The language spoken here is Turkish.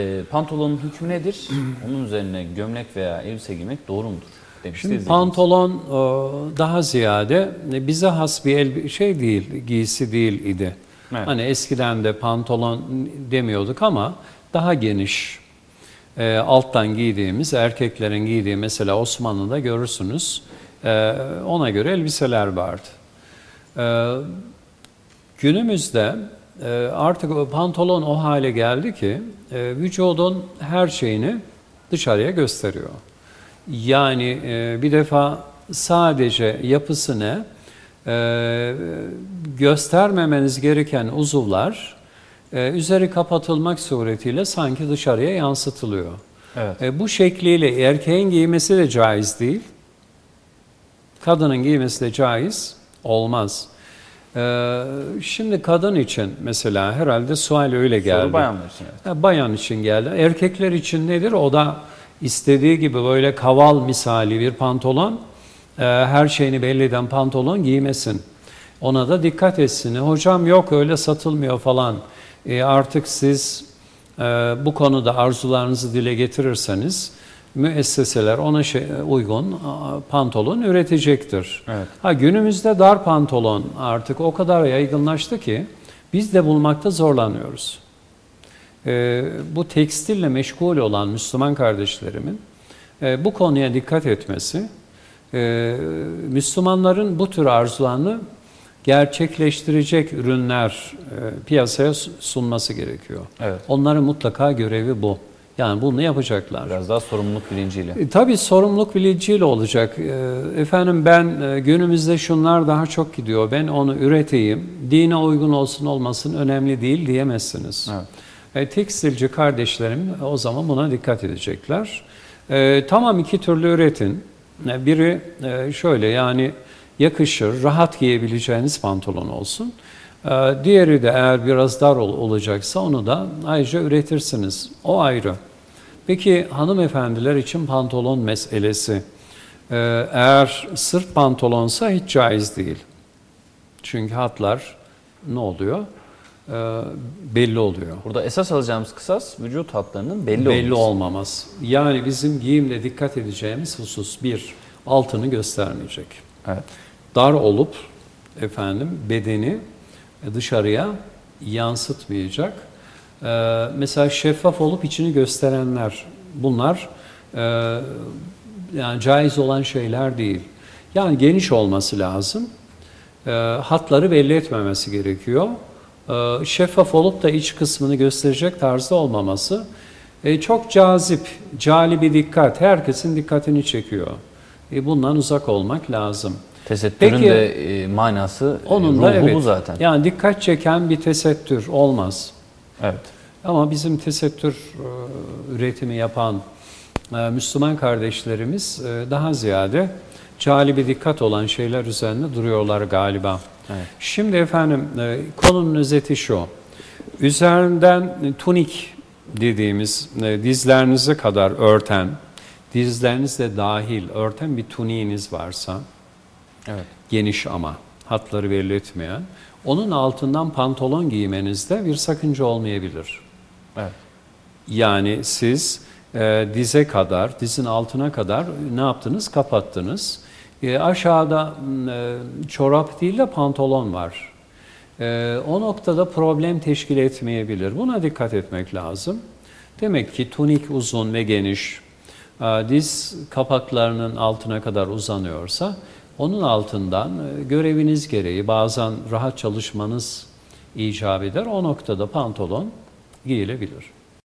E, pantolonun hükmü nedir? Onun üzerine gömlek veya elbise giymek doğru mudur? Demişti Şimdi izleyicimiz. pantolon e, daha ziyade e, bize has bir el, şey değil, giysi değil idi. Evet. Hani eskiden de pantolon demiyorduk ama daha geniş. E, alttan giydiğimiz, erkeklerin giydiği mesela Osmanlı'da görürsünüz. e, ona göre elbiseler vardı. E, Günümüzde artık o pantolon o hale geldi ki e, vücudun her şeyini dışarıya gösteriyor. Yani e, bir defa sadece yapısı ne? E, göstermemeniz gereken uzuvlar e, üzeri kapatılmak suretiyle sanki dışarıya yansıtılıyor. Evet. E, bu şekliyle erkeğin giymesi de caiz değil. Kadının giymesi de caiz olmaz. E, şimdi kadın için mesela herhalde sual öyle geldi. Soru bayanlar için. evet. Bayan için geldi. Erkekler için nedir? O da istediği gibi böyle kaval misali bir pantolon, e, her şeyini belli eden pantolon giymesin. Ona da dikkat etsin. Hocam yok öyle satılmıyor falan. E, artık siz e, bu konuda arzularınızı dile getirirseniz müesseseler ona şey, uygun pantolon üretecektir. Evet. Ha günümüzde dar pantolon artık o kadar yaygınlaştı ki biz de bulmakta zorlanıyoruz. Ee, bu tekstille meşgul olan Müslüman kardeşlerimin e, bu konuya dikkat etmesi, e, Müslümanların bu tür arzularını gerçekleştirecek ürünler e, piyasaya su- sunması gerekiyor. Evet. Onların mutlaka görevi bu. Yani bunu yapacaklar. Biraz daha sorumluluk bilinciyle. E, Tabii sorumluluk bilinciyle olacak. E, Efendim ben e, günümüzde şunlar daha çok gidiyor. Ben onu üreteyim. Dine uygun olsun olmasın önemli değil diyemezsiniz. Evet. E, tekstilci kardeşlerim o zaman buna dikkat edecekler. E, tamam iki türlü üretin. E, biri e, şöyle yani yakışır, rahat giyebileceğiniz pantolon olsun. E, diğeri de eğer biraz dar ol- olacaksa onu da ayrıca üretirsiniz. O ayrı. Peki hanımefendiler için pantolon meselesi. e, eğer sırf pantolonsa hiç caiz değil. Çünkü hatlar ne oluyor? E, belli oluyor. Burada esas alacağımız kısas vücut hatlarının belli, Belli olması. olmaması. Yani bizim giyimde dikkat edeceğimiz husus bir, altını göstermeyecek. Evet. Dar olup efendim bedeni dışarıya yansıtmayacak. Ee, mesela şeffaf olup içini gösterenler bunlar e, yani caiz olan şeyler değil. Yani geniş olması lazım. E, hatları belli etmemesi gerekiyor. E, şeffaf olup da iç kısmını gösterecek tarzda olmaması e, çok cazip, cali bir dikkat. Herkesin dikkatini çekiyor. E, bundan uzak olmak lazım. Tesettürün Peki, de e, manası, e, Onun da evet. bu zaten. Yani dikkat çeken bir tesettür olmaz. Evet. Ama bizim tesettür e, üretimi yapan e, Müslüman kardeşlerimiz e, daha ziyade cali bir dikkat olan şeyler üzerinde duruyorlar galiba. Evet. Şimdi efendim konunun özeti şu. Üzerinden tunik dediğimiz dizlerinize kadar örten, dizlerinizle dahil örten bir tuniğiniz varsa Evet. geniş ama hatları belli etmeyen onun altından pantolon giymenizde bir sakınca olmayabilir. Evet. Yani siz e, dize kadar, dizin altına kadar ne yaptınız? Kapattınız. E, aşağıda e, çorap değil de pantolon var. E, o noktada problem teşkil etmeyebilir. Buna dikkat etmek lazım. Demek ki tunik uzun ve geniş, e, diz kapaklarının altına kadar uzanıyorsa, onun altından e, göreviniz gereği bazen rahat çalışmanız icap eder. O noktada pantolon giyilebilir.